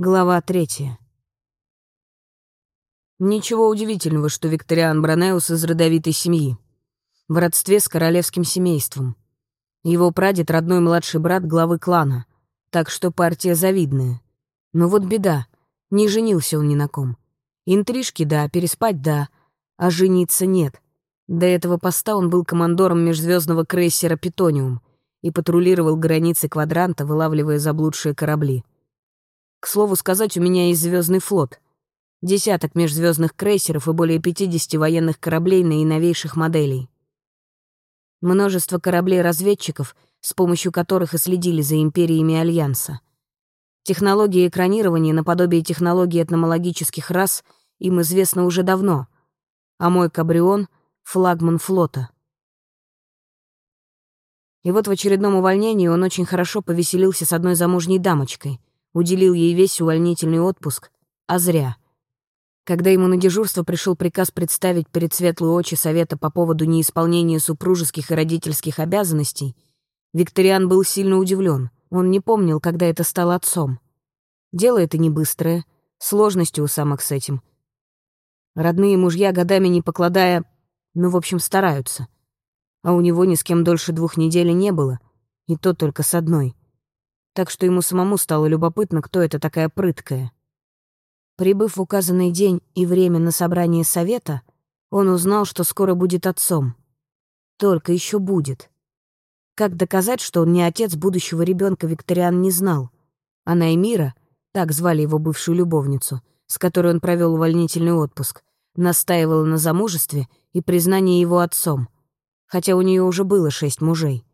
Глава третья. Ничего удивительного, что Викториан Бронеус из родовитой семьи. В родстве с королевским семейством. Его прадед — родной младший брат главы клана, так что партия завидная. Но вот беда, не женился он ни на ком. Интрижки — да, переспать — да, а жениться — нет. До этого поста он был командором межзвездного крейсера «Питониум» и патрулировал границы квадранта, вылавливая заблудшие корабли. К слову сказать, у меня есть звездный флот. Десяток межзвездных крейсеров и более 50 военных кораблей наиновейших моделей. Множество кораблей-разведчиков, с помощью которых и следили за империями Альянса. Технологии экранирования наподобие технологий этномологических рас им известно уже давно, а мой кабрион — флагман флота. И вот в очередном увольнении он очень хорошо повеселился с одной замужней дамочкой, уделил ей весь увольнительный отпуск, а зря — когда ему на дежурство пришел приказ представить перед светлые очи совета по поводу неисполнения супружеских и родительских обязанностей, Викториан был сильно удивлен. Он не помнил, когда это стал отцом. Дело это не быстрое, сложности у самок с этим. Родные мужья годами не покладая, ну, в общем, стараются. А у него ни с кем дольше двух недель не было, и то только с одной. Так что ему самому стало любопытно, кто это такая прыткая. Прибыв в указанный день и время на собрание совета, он узнал, что скоро будет отцом. Только еще будет. Как доказать, что он не отец будущего ребенка Викториан не знал. А Наймира, так звали его бывшую любовницу, с которой он провел увольнительный отпуск, настаивала на замужестве и признании его отцом, хотя у нее уже было шесть мужей.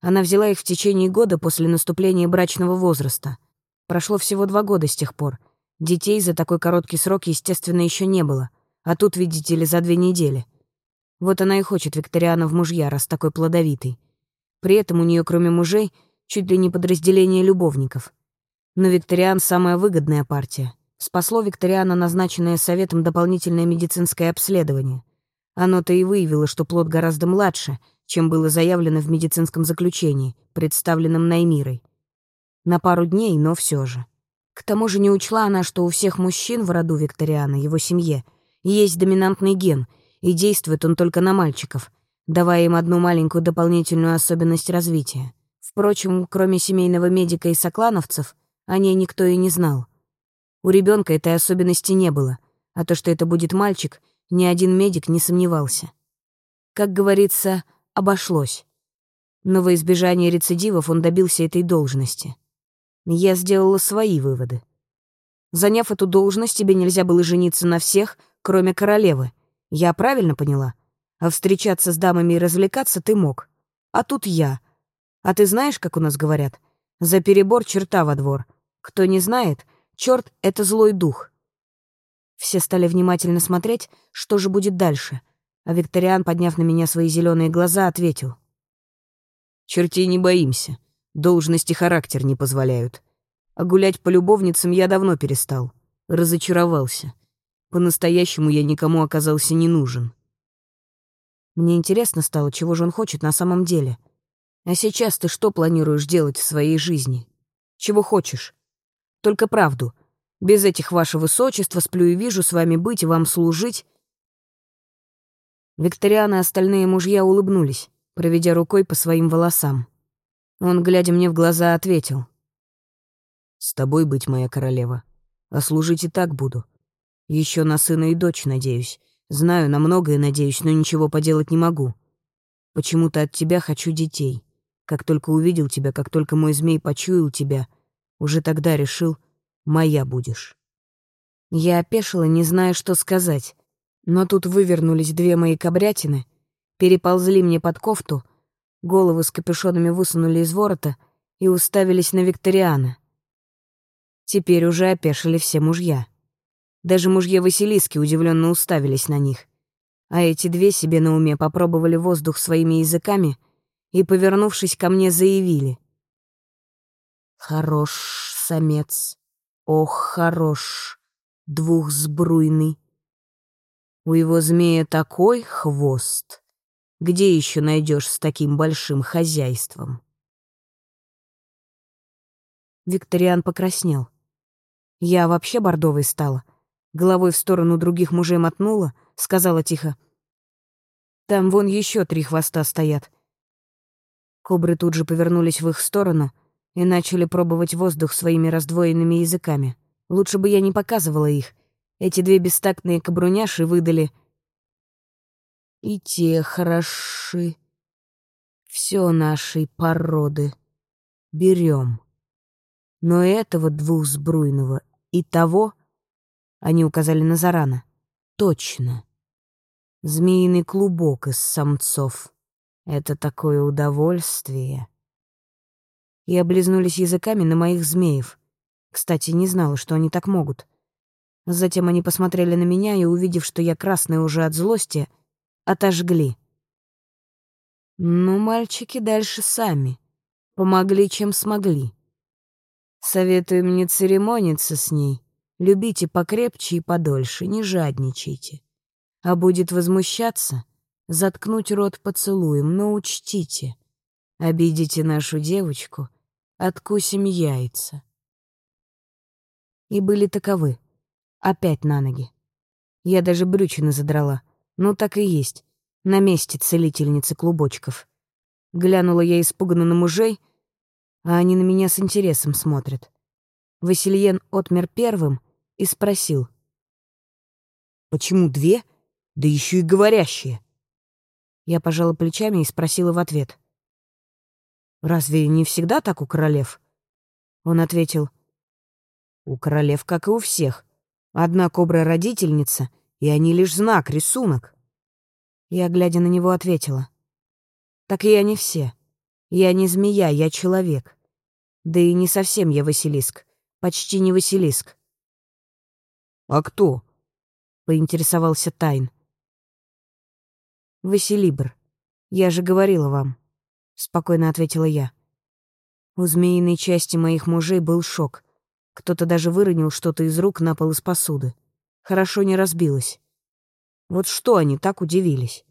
Она взяла их в течение года после наступления брачного возраста. Прошло всего два года с тех пор — Детей за такой короткий срок, естественно, еще не было. А тут, видите ли, за две недели. Вот она и хочет Викториана в мужья, раз такой плодовитый. При этом у нее, кроме мужей, чуть ли не подразделение любовников. Но Викториан — самая выгодная партия. Спасло Викториана назначенное советом дополнительное медицинское обследование. Оно-то и выявило, что плод гораздо младше, чем было заявлено в медицинском заключении, представленном Наймирой. На пару дней, но все же. К тому же не учла она, что у всех мужчин в роду Викториана, его семье, есть доминантный ген, и действует он только на мальчиков, давая им одну маленькую дополнительную особенность развития. Впрочем, кроме семейного медика и соклановцев, о ней никто и не знал. У ребенка этой особенности не было, а то, что это будет мальчик, ни один медик не сомневался. Как говорится, обошлось. Но во избежание рецидивов он добился этой должности — я сделала свои выводы. Заняв эту должность, тебе нельзя было жениться на всех, кроме королевы. Я правильно поняла? А встречаться с дамами и развлекаться ты мог. А тут я. А ты знаешь, как у нас говорят? За перебор черта во двор. Кто не знает, черт — это злой дух. Все стали внимательно смотреть, что же будет дальше. А Викториан, подняв на меня свои зеленые глаза, ответил. «Чертей не боимся. Должность и характер не позволяют. А гулять по любовницам я давно перестал. Разочаровался. По-настоящему я никому оказался не нужен. Мне интересно стало, чего же он хочет на самом деле. А сейчас ты что планируешь делать в своей жизни? Чего хочешь? Только правду. Без этих ваше высочества сплю и вижу с вами быть и вам служить. Викториана и остальные мужья улыбнулись, проведя рукой по своим волосам. Он, глядя мне в глаза, ответил. «С тобой быть, моя королева. А служить и так буду. Еще на сына и дочь надеюсь. Знаю, на многое надеюсь, но ничего поделать не могу. Почему-то от тебя хочу детей. Как только увидел тебя, как только мой змей почуял тебя, уже тогда решил, моя будешь». Я опешила, не зная, что сказать. Но тут вывернулись две мои кобрятины, переползли мне под кофту — Головы с капюшонами высунули из ворота и уставились на Викториана. Теперь уже опешили все мужья. Даже мужья Василиски удивленно уставились на них. А эти две себе на уме попробовали воздух своими языками и, повернувшись ко мне, заявили. «Хорош самец, ох, хорош, двухсбруйный. У его змея такой хвост, где еще найдешь с таким большим хозяйством? Викториан покраснел. Я вообще бордовой стала. Головой в сторону других мужей мотнула, сказала тихо. «Там вон еще три хвоста стоят». Кобры тут же повернулись в их сторону и начали пробовать воздух своими раздвоенными языками. Лучше бы я не показывала их. Эти две бестактные кабруняши выдали... И те хороши. Все нашей породы. Берем. Но этого двухсбруйного и того, они указали на Зарана, точно. Змеиный клубок из самцов. Это такое удовольствие. И облизнулись языками на моих змеев. Кстати, не знала, что они так могут. Затем они посмотрели на меня и, увидев, что я красная уже от злости, отожгли. Ну, мальчики дальше сами. Помогли, чем смогли. Советую мне церемониться с ней. Любите покрепче и подольше, не жадничайте. А будет возмущаться, заткнуть рот поцелуем, но учтите. Обидите нашу девочку, откусим яйца. И были таковы. Опять на ноги. Я даже брючины задрала. Ну, так и есть. На месте целительницы клубочков. Глянула я испуганно на мужей, а они на меня с интересом смотрят. Васильен отмер первым и спросил. «Почему две? Да еще и говорящие!» Я пожала плечами и спросила в ответ. «Разве не всегда так у королев?» Он ответил. «У королев, как и у всех. Одна кобра-родительница, и они лишь знак, рисунок». Я, глядя на него, ответила. «Так я не все. Я не змея, я человек. Да и не совсем я Василиск. Почти не Василиск. «А кто?» — поинтересовался Тайн. «Василибр. Я же говорила вам», — спокойно ответила я. У змеиной части моих мужей был шок. Кто-то даже выронил что-то из рук на пол из посуды. Хорошо не разбилось. Вот что они так удивились?